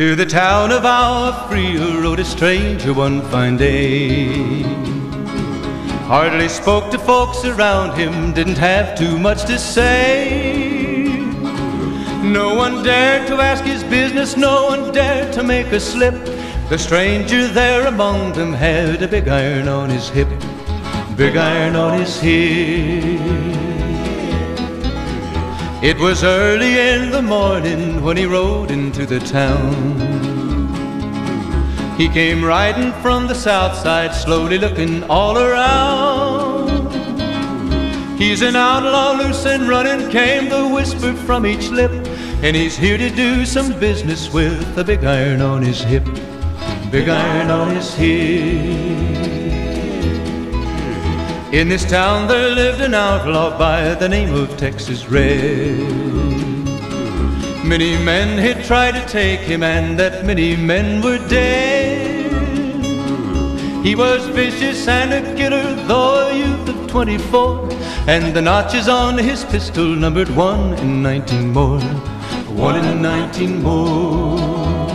To the town of Agua Fria rode a stranger one fine day. Hardly spoke to folks around him, didn't have too much to say. No one dared to ask his business, no one dared to make a slip. The stranger there among them had a big iron on his hip, big iron on his hip. It was early in the morning when he rode into the town. He came riding from the south side, slowly looking all around. He's an outlaw, loose and running, came the whisper from each lip. And he's here to do some business with a big iron on his hip, big iron on his hip. In this town there lived an outlaw by the name of Texas Red. Many men had tried to take him, and that many men were dead. He was vicious and a killer, though a youth of 24, and the notches on his pistol numbered one in 19 more. One in 19 more.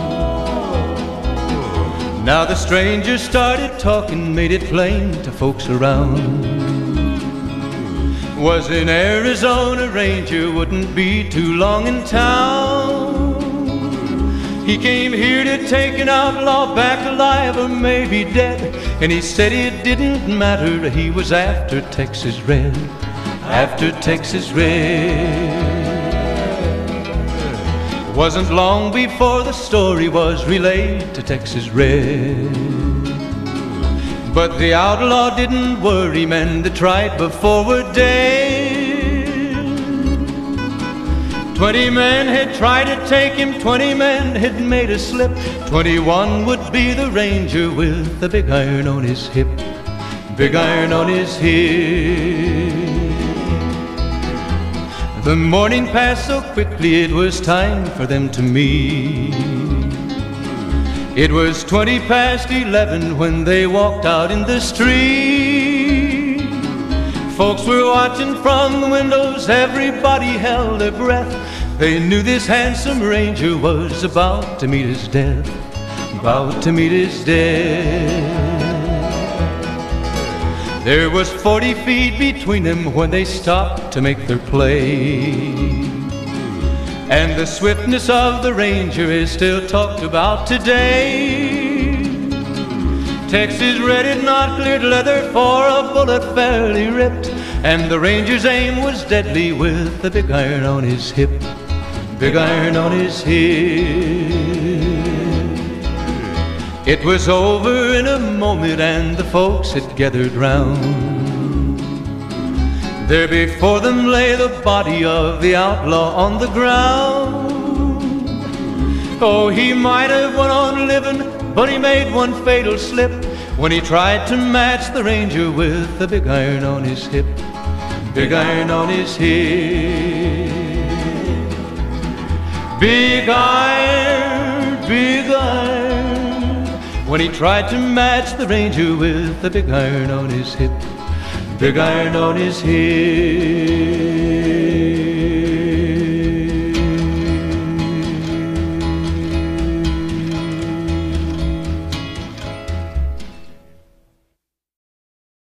Now the stranger started talking, made it plain to folks around. Was in Arizona Ranger, wouldn't be too long in town. He came here to take an outlaw back alive or maybe dead. And he said it didn't matter, he was after Texas Red. After Texas Red. Wasn't long before the story was relayed to Texas Red. But the outlaw didn't worry men that tried before were dead. Twenty men had tried to take him, twenty men had made a slip. Twenty-one would be the ranger with the big iron on his hip, big iron on his hip. The morning passed so quickly, it was time for them to meet. It was twenty past eleven when they walked out in the street. Folks were watching from the windows, everybody held their breath. They knew this handsome ranger was about to meet his death, about to meet his death. There was 40 feet between them when they stopped to make their play. And the swiftness of the Ranger is still talked about today. Texas Red had not cleared leather for a bullet fairly ripped. And the Ranger's aim was deadly with the big iron on his hip. Big iron on his hip. It was over in a moment, and the folks had gathered round. There before them lay the body of the outlaw on the ground. Oh, he might have went on living, but he made one fatal slip when he tried to match the ranger with the big iron on his hip. Big iron on his hip. Big iron, when he tried to match the ranger with the big iron on his hip, big iron on his hip.